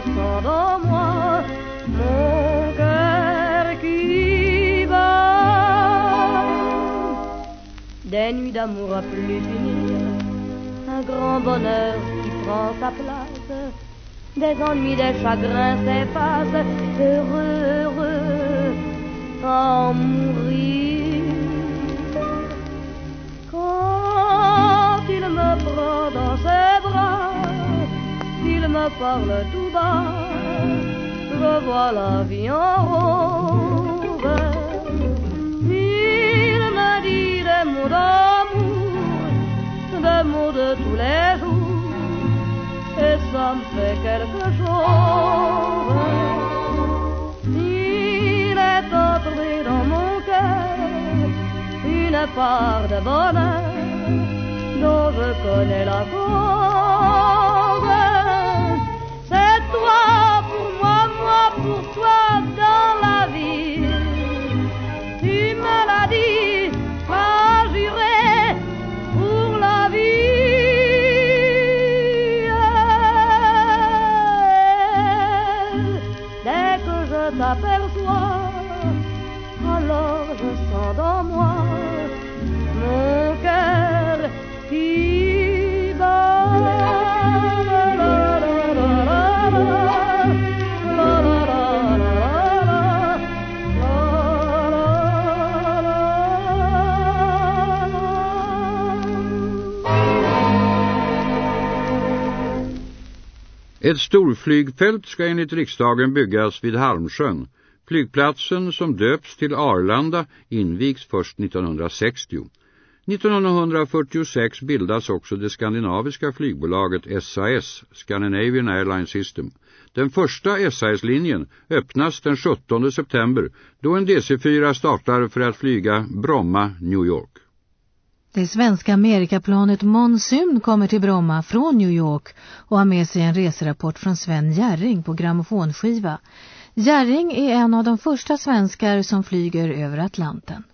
Sens dans moi mon cœur qui bat. Des nuits d'amour à plus finir, un grand bonheur qui prend sa place, des ennuis, des chagrins s'effacent, heureux, heureux, en mourir. Parle tout bas, je vois la vie en rose. Il me dit des mots d'amour, des mots de tous les jours, et ça me fait quelque chose. Il est entré dans mon cœur une part de bonheur dont je connais la cause. nouvelle. Alors je sens dans moi mon cœur qui. Ett storflygfält ska enligt riksdagen byggas vid Halmsjön Flygplatsen som döps till Arlanda invigs först 1960. 1946 bildas också det skandinaviska flygbolaget SAS, Scandinavian Airline System. Den första SAS-linjen öppnas den 17 september då en DC-4 startar för att flyga Bromma, New York. Det svenska Amerikaplanet Monsun kommer till Bromma från New York och har med sig en reserapport från Sven Järring på grammofonskiva. Gärring är en av de första svenskar som flyger över Atlanten.